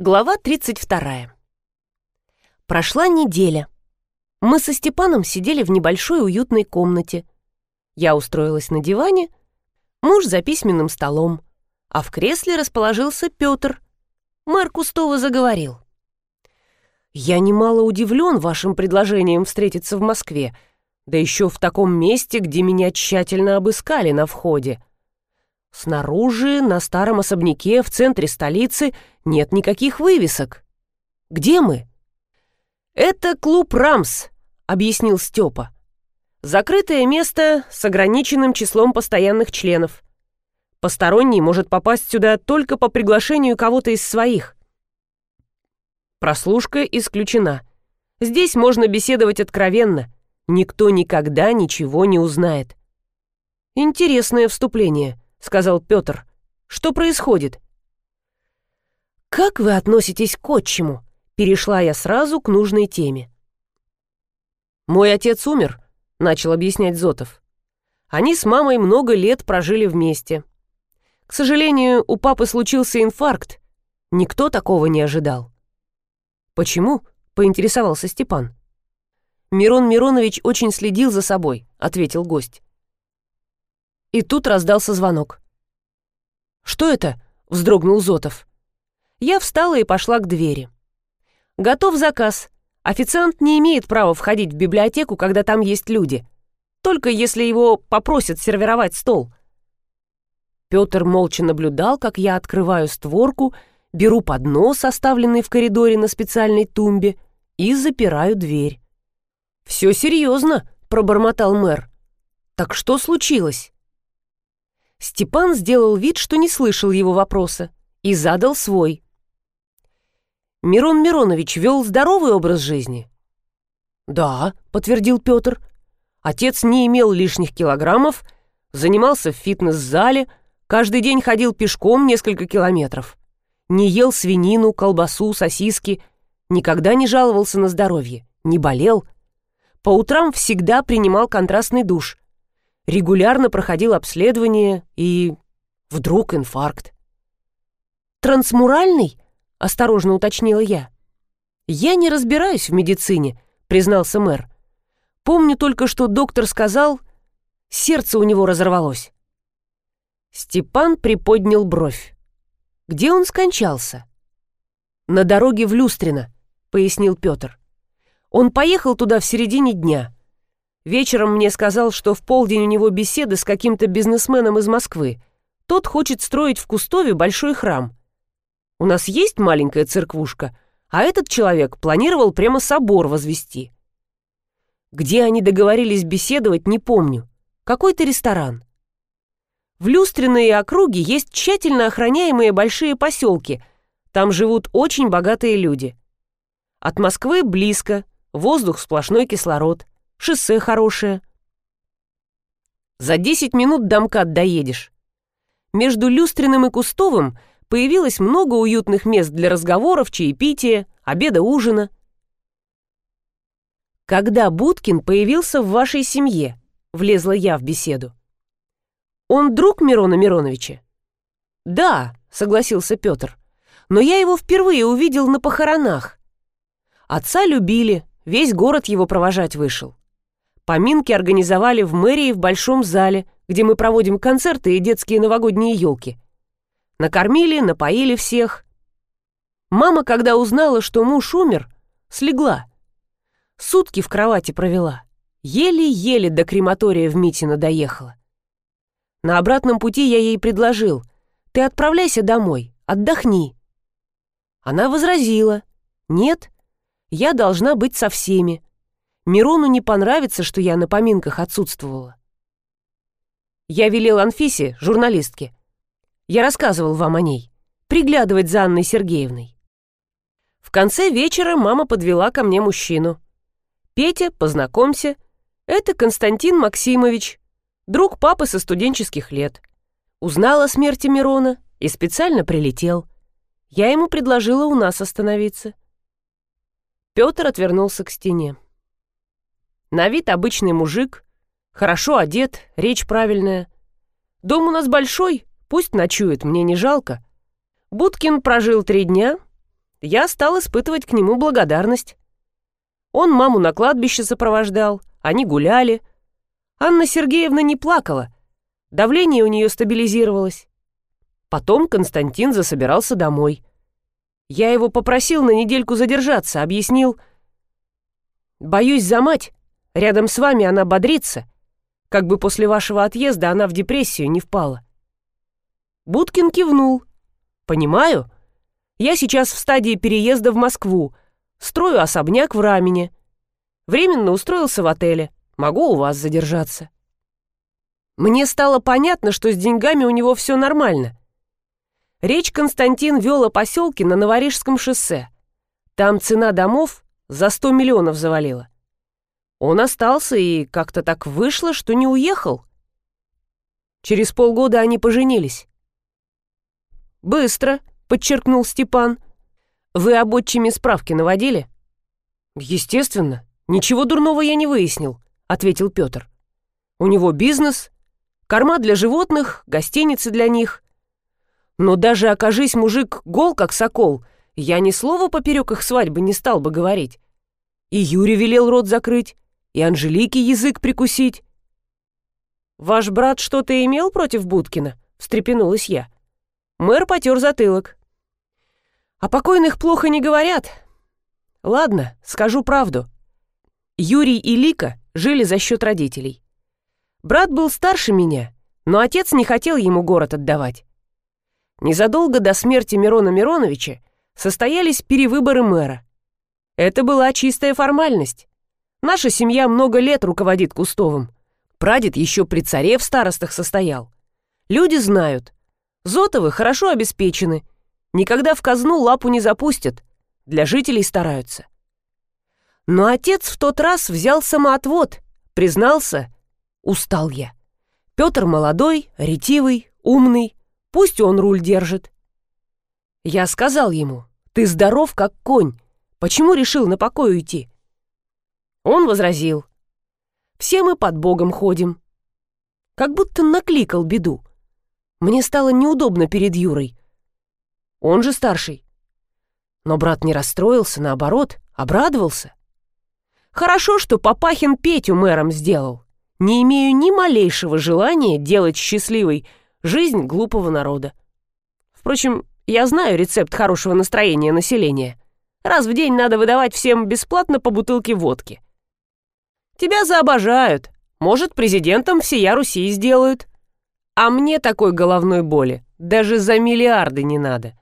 Глава 32. Прошла неделя. Мы со Степаном сидели в небольшой уютной комнате. Я устроилась на диване, муж за письменным столом, а в кресле расположился Петр. Мэр Кустова заговорил. «Я немало удивлен вашим предложением встретиться в Москве, да еще в таком месте, где меня тщательно обыскали на входе. Снаружи, на старом особняке в центре столицы, нет никаких вывесок. Где мы? Это клуб «Рамс», — объяснил Степа. Закрытое место с ограниченным числом постоянных членов. Посторонний может попасть сюда только по приглашению кого-то из своих. Прослушка исключена. Здесь можно беседовать откровенно. Никто никогда ничего не узнает. Интересное вступление —— сказал Петр. «Что происходит?» «Как вы относитесь к отчиму?» Перешла я сразу к нужной теме. «Мой отец умер», — начал объяснять Зотов. «Они с мамой много лет прожили вместе. К сожалению, у папы случился инфаркт. Никто такого не ожидал». «Почему?» — поинтересовался Степан. «Мирон Миронович очень следил за собой», — ответил гость. И тут раздался звонок. «Что это?» — вздрогнул Зотов. Я встала и пошла к двери. «Готов заказ. Официант не имеет права входить в библиотеку, когда там есть люди. Только если его попросят сервировать стол». Петр молча наблюдал, как я открываю створку, беру поднос, оставленный в коридоре на специальной тумбе, и запираю дверь. «Все серьезно», — пробормотал мэр. «Так что случилось?» Степан сделал вид, что не слышал его вопроса, и задал свой. «Мирон Миронович вел здоровый образ жизни?» «Да», — подтвердил Петр. «Отец не имел лишних килограммов, занимался в фитнес-зале, каждый день ходил пешком несколько километров, не ел свинину, колбасу, сосиски, никогда не жаловался на здоровье, не болел. По утрам всегда принимал контрастный душ, регулярно проходил обследование и... вдруг инфаркт. «Трансмуральный?» — осторожно уточнила я. «Я не разбираюсь в медицине», — признался мэр. «Помню только, что доктор сказал, сердце у него разорвалось». Степан приподнял бровь. «Где он скончался?» «На дороге в Люстрино», — пояснил Петр. «Он поехал туда в середине дня. Вечером мне сказал, что в полдень у него беседа с каким-то бизнесменом из Москвы. Тот хочет строить в Кустове большой храм. У нас есть маленькая церквушка, а этот человек планировал прямо собор возвести. Где они договорились беседовать, не помню. Какой-то ресторан. В Люстрино и округе есть тщательно охраняемые большие поселки. Там живут очень богатые люди. От Москвы близко, воздух сплошной кислород – шоссе хорошее. За 10 минут до МКАД доедешь. Между Люстриным и Кустовым появилось много уютных мест для разговоров, чаепития, обеда-ужина. Когда Будкин появился в вашей семье, влезла я в беседу. Он друг Мирона Мироновича? Да, согласился Петр. Но я его впервые увидел на похоронах. Отца любили, весь город его провожать вышел. Поминки организовали в мэрии в большом зале, где мы проводим концерты и детские новогодние елки. Накормили, напоили всех. Мама, когда узнала, что муж умер, слегла. Сутки в кровати провела. Еле-еле до крематория в Митино доехала. На обратном пути я ей предложил. «Ты отправляйся домой, отдохни». Она возразила. «Нет, я должна быть со всеми. Мирону не понравится, что я на поминках отсутствовала. Я велел Анфисе, журналистке. Я рассказывал вам о ней. Приглядывать за Анной Сергеевной. В конце вечера мама подвела ко мне мужчину. «Петя, познакомься. Это Константин Максимович, друг папы со студенческих лет. Узнал о смерти Мирона и специально прилетел. Я ему предложила у нас остановиться». Петр отвернулся к стене. На вид обычный мужик, хорошо одет, речь правильная. Дом у нас большой, пусть ночует, мне не жалко. Будкин прожил три дня, я стал испытывать к нему благодарность. Он маму на кладбище сопровождал, они гуляли. Анна Сергеевна не плакала, давление у нее стабилизировалось. Потом Константин засобирался домой. Я его попросил на недельку задержаться, объяснил. «Боюсь за мать. Рядом с вами она бодрится. Как бы после вашего отъезда она в депрессию не впала». Будкин кивнул. «Понимаю. Я сейчас в стадии переезда в Москву. Строю особняк в Рамине. Временно устроился в отеле. Могу у вас задержаться». Мне стало понятно, что с деньгами у него все нормально. Речь Константин вел о поселке на Новорижском шоссе. Там цена домов за 100 миллионов завалила. Он остался и как-то так вышло, что не уехал. Через полгода они поженились. «Быстро», — подчеркнул Степан. «Вы об отчиме справки наводили?» «Естественно. Ничего дурного я не выяснил», — ответил Петр. «У него бизнес, корма для животных, гостиницы для них. Но даже окажись мужик гол, как сокол, я ни слова поперек их свадьбы не стал бы говорить. И Юре велел рот закрыть, и Анжелике язык прикусить. «Ваш брат что-то имел против Будкина?» — встрепенулась я. Мэр потер затылок. «О покойных плохо не говорят. Ладно, скажу правду. Юрий и Лика жили за счет родителей. Брат был старше меня, но отец не хотел ему город отдавать. Незадолго до смерти Мирона Мироновича состоялись перевыборы мэра. Это была чистая формальность. Наша семья много лет руководит Кустовым. Прадед еще при царе в старостах состоял. Люди знают. Зотовы хорошо обеспечены. Никогда в казну лапу не запустят. Для жителей стараются. Но отец в тот раз взял самоотвод. Признался, устал я. Петр молодой, ретивый, умный. Пусть он руль держит. Я сказал ему, ты здоров, как конь. Почему решил на покой уйти? Он возразил, все мы под Богом ходим. Как будто накликал беду. Мне стало неудобно перед Юрой. Он же старший. Но брат не расстроился, наоборот, обрадовался. Хорошо, что Папахин Петю мэром сделал. Не имею ни малейшего желания делать счастливой Жизнь глупого народа. Впрочем, я знаю рецепт хорошего настроения населения. Раз в день надо выдавать всем бесплатно по бутылке водки. Тебя заобожают. Может, президентом всея Руси сделают. А мне такой головной боли даже за миллиарды не надо.